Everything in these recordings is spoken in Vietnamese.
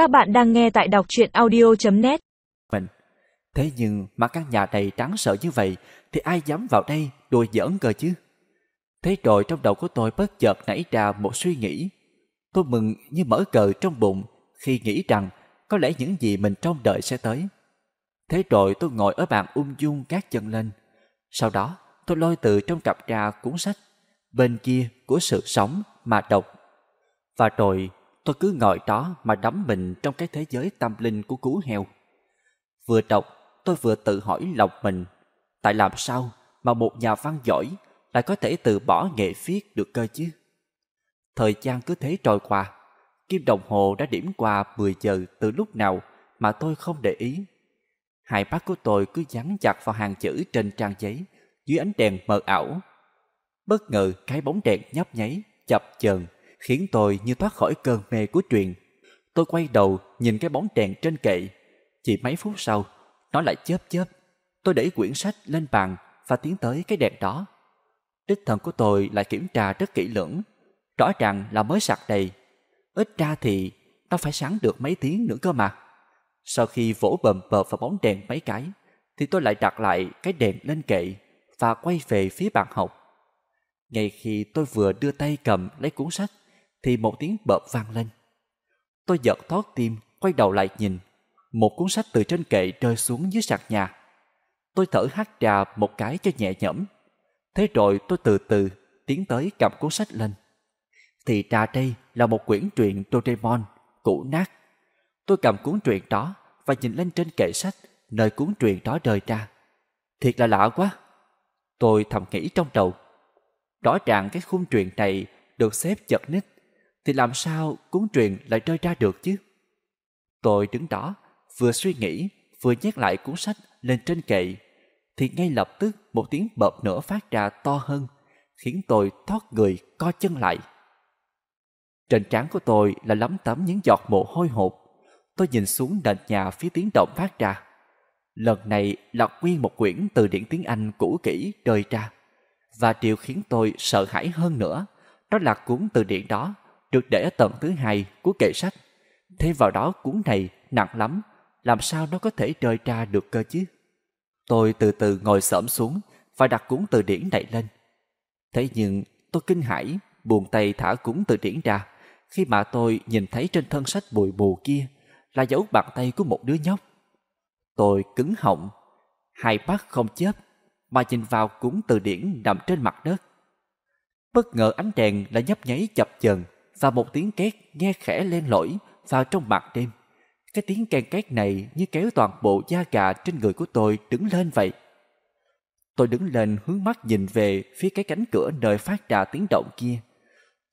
Các bạn đang nghe tại đọc truyện audio.net mình. Thế nhưng mà căn nhà này đáng sợ như vậy, thì ai dám vào đây đùa giỡn cơ chứ? Thế rồi trong đầu của tôi bất chợt nảy ra một suy nghĩ. Tôi mừng như mở cờ trong bụng khi nghĩ rằng có lẽ những gì mình trông đợi sẽ tới. Thế rồi tôi ngồi ở bàn ung dung các chân lên. Sau đó, tôi lôi từ trong cặp ra cuốn sách, bên kia của sự sống mà đọc. Và rồi tôi cứ ngồi đó mà đắm mình trong cái thế giới tâm linh của cú heo. Vừa đọc, tôi vừa tự hỏi lòng mình, tại làm sao mà một nhà văn giỏi lại có thể từ bỏ nghệ viết được cơ chứ? Thời gian cứ thế trôi qua, kim đồng hồ đã điểm qua 10 giờ từ lúc nào mà tôi không để ý. Hai mắt của tôi cứ dán chặt vào hàng chữ trên trang giấy dưới ánh đèn mờ ảo. Bất ngờ cái bóng đèn nhấp nháy, chập chờn khiến tôi như thoát khỏi cơn mê của truyền. Tôi quay đầu nhìn cái bóng đèn trên kệ. Chỉ mấy phút sau, nó lại chớp chớp. Tôi đẩy quyển sách lên bàn và tiến tới cái đèn đó. Đích thần của tôi lại kiểm tra rất kỹ lưỡng. Rõ ràng là mới sạc đầy. Ít ra thì nó phải sáng được mấy tiếng nữa cơ mà. Sau khi vỗ bầm bờ vào bóng đèn mấy cái, thì tôi lại đặt lại cái đèn lên kệ và quay về phía bàn học. Ngay khi tôi vừa đưa tay cầm lấy cuốn sách, thì một tiếng bợp vang lên. Tôi giật thót tim, quay đầu lại nhìn. Một cuốn sách từ trên kệ rơi xuống dưới sàn nhà. Tôi thở hắt trà một cái cho nhẹ nhõm. Thế rồi tôi từ từ tiến tới cầm cuốn sách lên. Thì ra đây là một quyển truyện Doraemon, cũ nát. Tôi cầm cuốn truyện đó và nhìn lên trên kệ sách nơi cuốn truyện đó rơi ra. Thiệt là lạ quá. Tôi thầm nghĩ trong đầu. Rõ ràng cái khung truyện này được xếp chật ních thì làm sao cuốn truyện lại rơi ra được chứ? Tôi đứng đó, vừa suy nghĩ, vừa nhét lại cuốn sách lên trên kệ, thì ngay lập tức một tiếng bợp nữa phát ra to hơn, khiến tôi thoát người co chân lại. Trên trán của tôi là lấm tấm những giọt mồ hôi hột. Tôi nhìn xuống nền nhà phía tiếng động phát ra. Lần này là nguyên một quyển từ điển tiếng Anh cũ kỹ rơi ra. Và điều khiến tôi sợ hãi hơn nữa, đó là cuốn từ điển đó được để ở tầng thứ hai của kệ sách. Thêm vào đó cuốn này nặng lắm, làm sao nó có thể rơi ra được cơ chứ? Tôi từ từ ngồi xổm xuống và đặt cuốn từ điển này lên. Thế nhưng tôi kinh hãi, buồn tay thả cuốn từ điển ra khi mà tôi nhìn thấy trên thân sách bụi bù kia là dấu bàn tay của một đứa nhóc. Tôi cứng họng, hai mắt không chớp mà nhìn vào cuốn từ điển nằm trên mặt đất. Bất ngờ ánh đèn lại nhấp nháy chập chờn và một tiếng két nghe khẽ len lỏi vào trong mặt đêm. Cái tiếng ken két này như kéo toàn bộ da gà trên người của tôi đứng lên vậy. Tôi đứng lên hướng mắt nhìn về phía cái cánh cửa nơi phát ra tiếng động kia.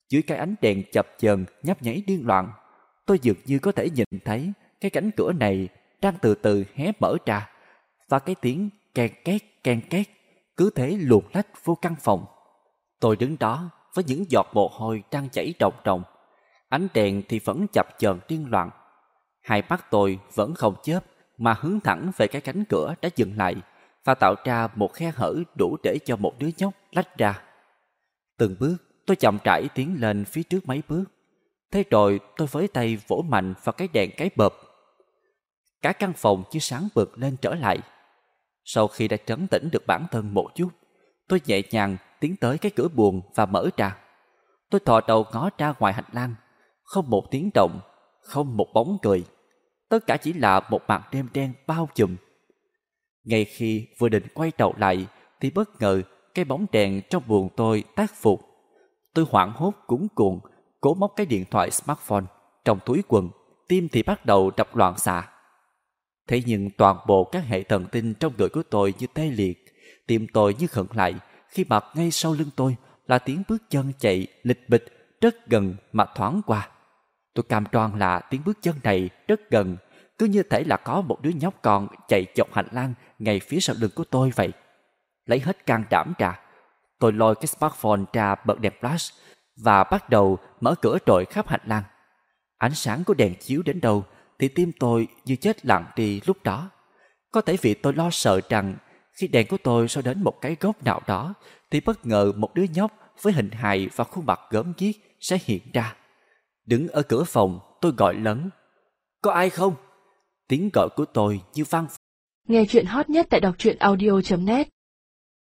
Dưới cái ánh đèn chập chờn nhấp nháy điên loạn, tôi dường như có thể nhìn thấy cái cánh cửa này đang từ từ hé mở ra và cái tiếng ken két ken két cứ thế luồn lách vô căn phòng. Tôi đứng đó với những giọt mồ hôi đang chảy ròng ròng. Ánh đèn thì vẫn chập chờn điên loạn. Hai mắt tôi vẫn không chớp mà hướng thẳng về cái cánh cửa đã dừng lại và tạo ra một khe hở đủ để cho một đứa nhóc lách ra. Từng bước tôi chậm rãi tiến lên phía trước mấy bước. Thế rồi tôi với tay vỗ mạnh vào cái đèn cái bợp. Cả căn phòng chiếu sáng bực lên trở lại. Sau khi đã trấn tĩnh được bản thân một chút, tôi nhẹ nhàng tiến tới cái cửa buồn và mở ra. Tôi thò đầu ngó ra ngoài hành lang, không một tiếng động, không một bóng cười. Tất cả chỉ là một màn đêm đen bao trùm. Ngay khi vừa định quay đầu lại, thì bất ngờ cái bóng đèn trong buồng tôi tác phục. Tôi hoảng hốt cúng cuồng, cố móc cái điện thoại smartphone trong túi quần, tim thì bắt đầu đập loạn xạ. Thế nhưng toàn bộ các hệ thần kinh trong người của tôi như tê liệt, tim tôi như khẩn lại, khi mà ngay sau lưng tôi là tiếng bước chân chạy lịch bịch rất gần mà thoáng qua. Tôi cam đoan là tiếng bước chân này rất gần, cứ như thể là có một đứa nhóc con chạy dọc hành lang ngay phía sau lưng của tôi vậy. Lấy hết can đảm ra, tôi lôi cái smartphone ra bật đèn flash và bắt đầu mở cửa trội khắp hành lang. Ánh sáng của đèn chiếu đến đâu thì tim tôi như chết lặng đi lúc đó. Có thể vì tôi lo sợ rằng khi đèn của tôi soi đến một cái góc nào đó, thì bất ngờ một đứa nhóc với hình hài và khuôn mặt gớm ghiếc sẽ hiện ra. Đứng ở cửa phòng, tôi gọi lớn. có ai không? Tiếng gọi của tôi như vang Nghe chuyện hot nhất tại đọc truyện audio.net